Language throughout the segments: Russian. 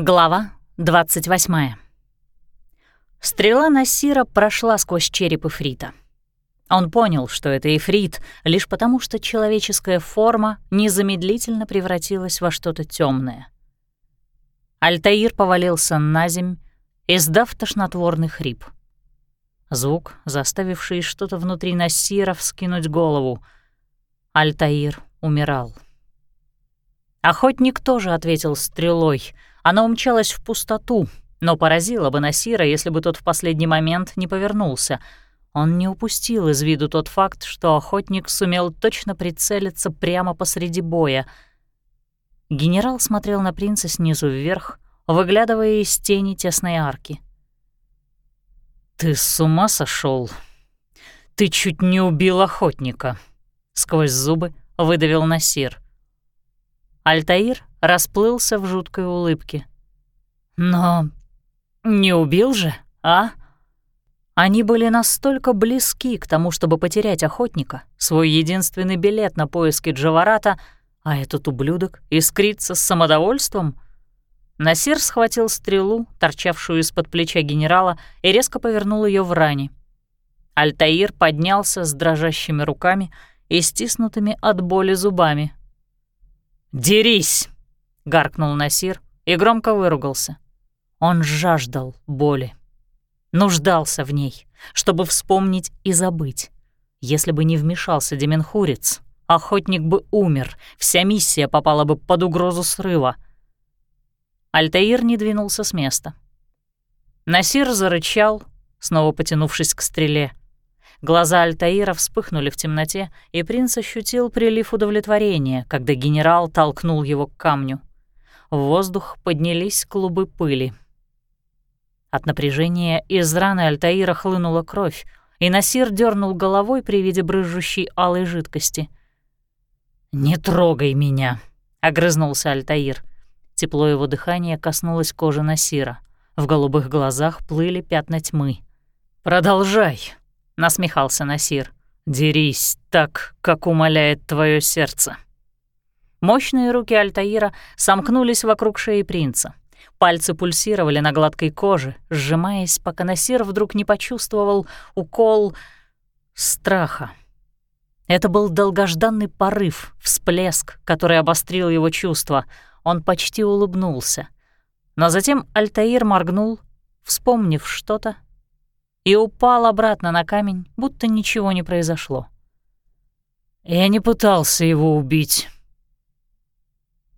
Глава 28. Стрела Насира прошла сквозь череп Ифрита. Он понял, что это Ифрит, лишь потому, что человеческая форма незамедлительно превратилась во что-то темное. Альтаир повалился на земь, издав тошнотворный хрип. Звук, заставивший что-то внутри Насира вскинуть голову. Альтаир умирал. Охотник тоже ответил стрелой — она умчалась в пустоту, но поразила бы Насира, если бы тот в последний момент не повернулся. Он не упустил из виду тот факт, что охотник сумел точно прицелиться прямо посреди боя. Генерал смотрел на принца снизу вверх, выглядывая из тени тесной арки. «Ты с ума сошел? Ты чуть не убил охотника!» — сквозь зубы выдавил Насир. Альтаир расплылся в жуткой улыбке. «Но не убил же, а?» Они были настолько близки к тому, чтобы потерять охотника, свой единственный билет на поиски Джаварата, а этот ублюдок искрится с самодовольством. Насир схватил стрелу, торчавшую из-под плеча генерала, и резко повернул ее в ране. Альтаир поднялся с дрожащими руками и стиснутыми от боли зубами. «Дерись!» Гаркнул Насир и громко выругался. Он жаждал боли. Нуждался в ней, чтобы вспомнить и забыть. Если бы не вмешался Деменхурец, охотник бы умер, вся миссия попала бы под угрозу срыва. Альтаир не двинулся с места. Насир зарычал, снова потянувшись к стреле. Глаза Альтаира вспыхнули в темноте, и принц ощутил прилив удовлетворения, когда генерал толкнул его к камню в воздух поднялись клубы пыли. От напряжения из раны Альтаира хлынула кровь, и Насир дернул головой при виде брызжущей алой жидкости. «Не трогай меня!» — огрызнулся Альтаир. Тепло его дыхания коснулось кожи Насира. В голубых глазах плыли пятна тьмы. «Продолжай!» — насмехался Насир. «Дерись так, как умоляет твое сердце». Мощные руки Альтаира сомкнулись вокруг шеи принца. Пальцы пульсировали на гладкой коже, сжимаясь, пока Насир вдруг не почувствовал укол страха. Это был долгожданный порыв, всплеск, который обострил его чувства. Он почти улыбнулся. Но затем Альтаир моргнул, вспомнив что-то, и упал обратно на камень, будто ничего не произошло. «Я не пытался его убить»,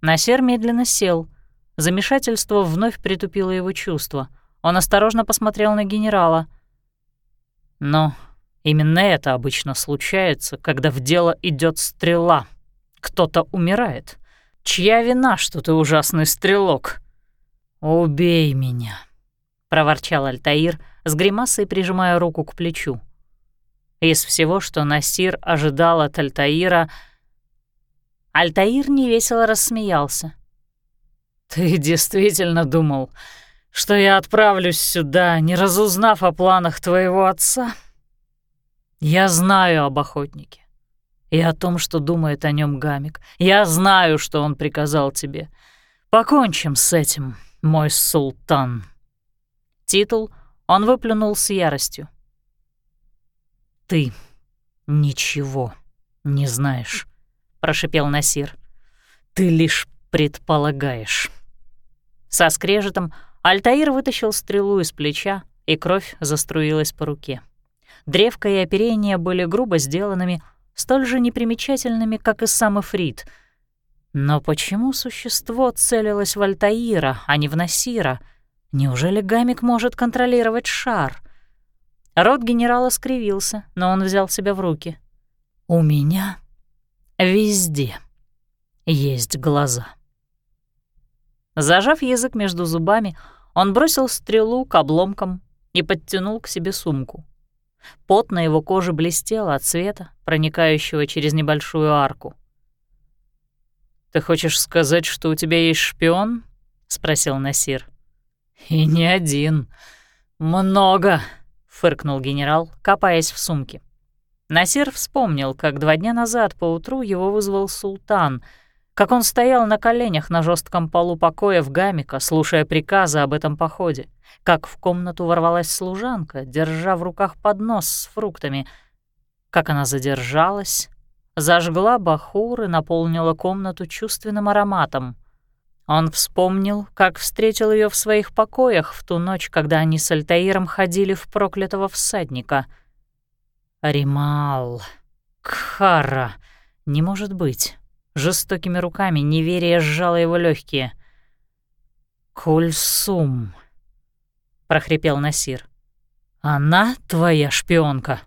Насер медленно сел. Замешательство вновь притупило его чувства. Он осторожно посмотрел на генерала. Но именно это обычно случается, когда в дело идет стрела. Кто-то умирает. Чья вина, что ты ужасный стрелок? «Убей меня», — проворчал Альтаир, с гримасой прижимая руку к плечу. Из всего, что Насир ожидал от Альтаира — Альтаир невесело рассмеялся. «Ты действительно думал, что я отправлюсь сюда, не разузнав о планах твоего отца? Я знаю об охотнике и о том, что думает о нем Гамик. Я знаю, что он приказал тебе. Покончим с этим, мой султан». Титул он выплюнул с яростью. «Ты ничего не знаешь». — прошипел Насир. «Ты лишь предполагаешь». Со скрежетом Альтаир вытащил стрелу из плеча, и кровь заструилась по руке. Древко и оперение были грубо сделанными, столь же непримечательными, как и сам Эфрит. Но почему существо целилось в Альтаира, а не в Насира? Неужели Гамик может контролировать шар? Рот генерала скривился, но он взял себя в руки. «У меня Везде есть глаза. Зажав язык между зубами, он бросил стрелу к обломкам и подтянул к себе сумку. Пот на его коже блестел от света, проникающего через небольшую арку. «Ты хочешь сказать, что у тебя есть шпион?» — спросил Насир. «И не один. Много», — фыркнул генерал, копаясь в сумке. Насир вспомнил, как два дня назад поутру его вызвал султан. как он стоял на коленях на жестком полу покоя в гамика, слушая приказы об этом походе, как в комнату ворвалась служанка, держа в руках поднос с фруктами, как она задержалась, зажгла бахур и наполнила комнату чувственным ароматом. Он вспомнил, как встретил ее в своих покоях в ту ночь, когда они с Альтаиром ходили в проклятого всадника. Римал, Кхара, не может быть. Жестокими руками неверие сжало его легкие. «Кульсум», — прохрипел Насир. «Она твоя шпионка?»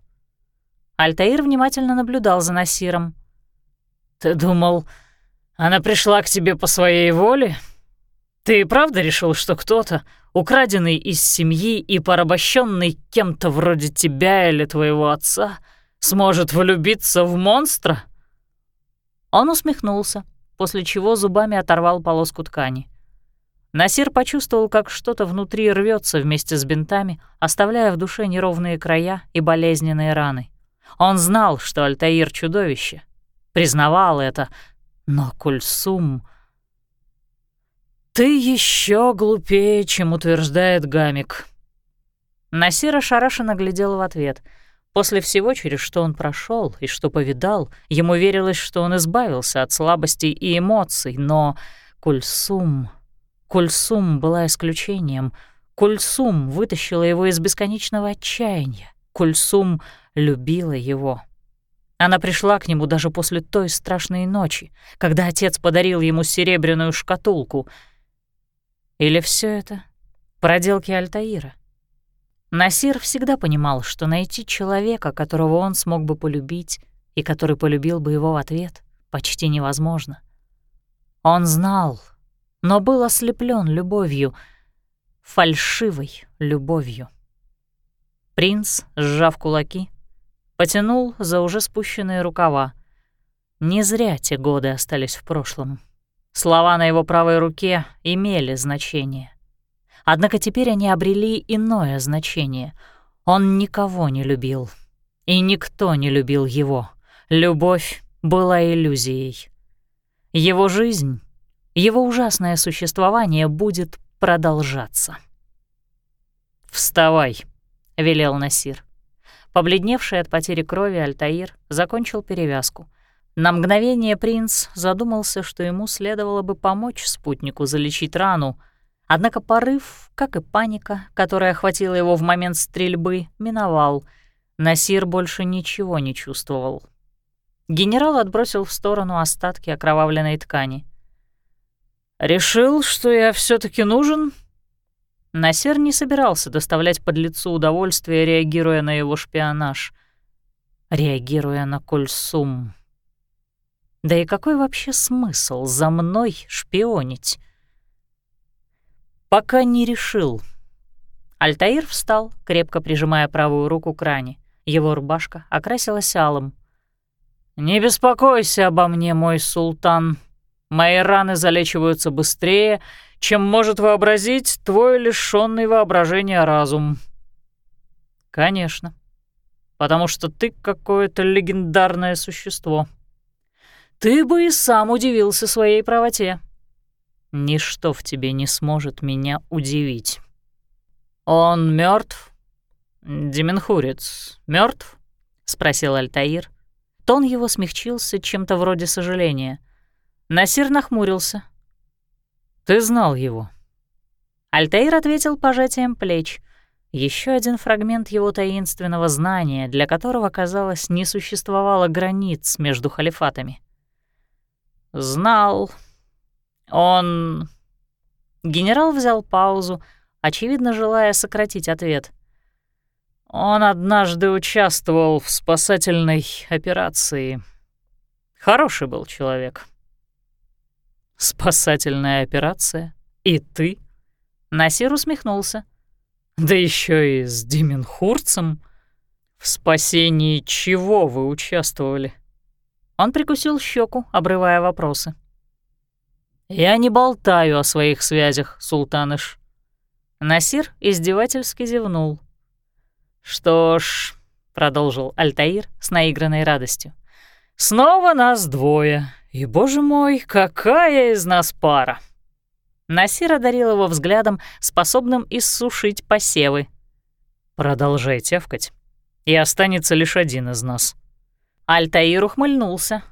Альтаир внимательно наблюдал за Насиром. «Ты думал, она пришла к тебе по своей воле? Ты правда решил, что кто-то, украденный из семьи и порабощенный кем-то вроде тебя или твоего отца, сможет влюбиться в монстра?» Он усмехнулся, после чего зубами оторвал полоску ткани. Насир почувствовал, как что-то внутри рвется вместе с бинтами, оставляя в душе неровные края и болезненные раны. Он знал, что Альтаир — чудовище, признавал это, но Кульсум... «Ты еще глупее, чем утверждает Гамик». Насир ошарашенно глядел в ответ. После всего, через что он прошел и что повидал, ему верилось, что он избавился от слабостей и эмоций, но Кульсум... Кульсум была исключением. Кульсум вытащила его из бесконечного отчаяния. Кульсум любила его. Она пришла к нему даже после той страшной ночи, когда отец подарил ему серебряную шкатулку. Или все это проделки Альтаира? Насир всегда понимал, что найти человека, которого он смог бы полюбить и который полюбил бы его в ответ, почти невозможно. Он знал, но был ослеплен любовью, фальшивой любовью. Принц, сжав кулаки, потянул за уже спущенные рукава. Не зря те годы остались в прошлом. Слова на его правой руке имели значение. Однако теперь они обрели иное значение. Он никого не любил. И никто не любил его. Любовь была иллюзией. Его жизнь, его ужасное существование будет продолжаться. «Вставай», — велел Насир. Побледневший от потери крови Альтаир закончил перевязку. На мгновение принц задумался, что ему следовало бы помочь спутнику залечить рану, однако порыв, как и паника, которая охватила его в момент стрельбы, миновал. Насир больше ничего не чувствовал. Генерал отбросил в сторону остатки окровавленной ткани. «Решил, что я все таки нужен?» Насер не собирался доставлять под лицу удовольствие, реагируя на его шпионаж. Реагируя на Кольсум. Да и какой вообще смысл за мной шпионить? Пока не решил. Альтаир встал, крепко прижимая правую руку к ране. Его рубашка окрасилась алым. «Не беспокойся обо мне, мой султан. Мои раны залечиваются быстрее, чем может вообразить твой лишённый воображения разум. Конечно, потому что ты какое-то легендарное существо. Ты бы и сам удивился своей правоте. Ничто в тебе не сможет меня удивить. Он мертв? Деменхурец мертв? спросил Альтаир. Тон его смягчился чем-то вроде сожаления. Насир нахмурился, ты знал его?» Альтаир ответил пожатием плеч. Еще один фрагмент его таинственного знания, для которого, казалось, не существовало границ между халифатами. «Знал. Он...» Генерал взял паузу, очевидно, желая сократить ответ. «Он однажды участвовал в спасательной операции. Хороший был человек». «Спасательная операция? И ты?» Насир усмехнулся. «Да еще и с Дименхурцем. В спасении чего вы участвовали?» Он прикусил щеку, обрывая вопросы. «Я не болтаю о своих связях, султаныш». Насир издевательски зевнул. «Что ж», — продолжил Альтаир с наигранной радостью, — «снова нас двое, И, боже мой, какая из нас пара!» Насир одарил его взглядом, способным иссушить посевы. «Продолжай тявкать, и останется лишь один из нас». Альтаир ухмыльнулся.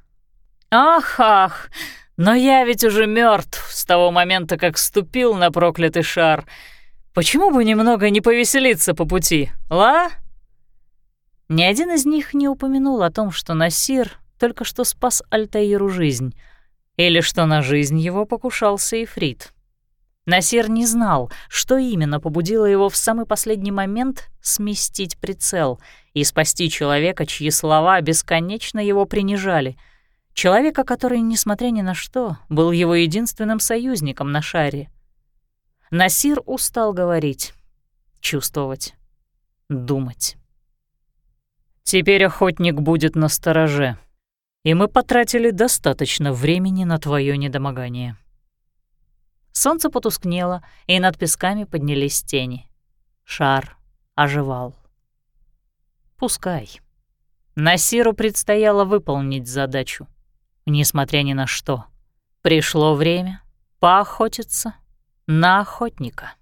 «Ах, ах, но я ведь уже мертв с того момента, как ступил на проклятый шар. Почему бы немного не повеселиться по пути, ла?» Ни один из них не упомянул о том, что Насир только что спас Альтаиру жизнь, или что на жизнь его покушался Ифрит. Насир не знал, что именно побудило его в самый последний момент сместить прицел и спасти человека, чьи слова бесконечно его принижали. Человека, который, несмотря ни на что, был его единственным союзником на шаре. Насир устал говорить, чувствовать, думать. «Теперь охотник будет на стороже, и мы потратили достаточно времени на твое недомогание». Солнце потускнело, и над песками поднялись тени. Шар оживал. Пускай. Насиру предстояло выполнить задачу, несмотря ни на что. Пришло время поохотиться на охотника.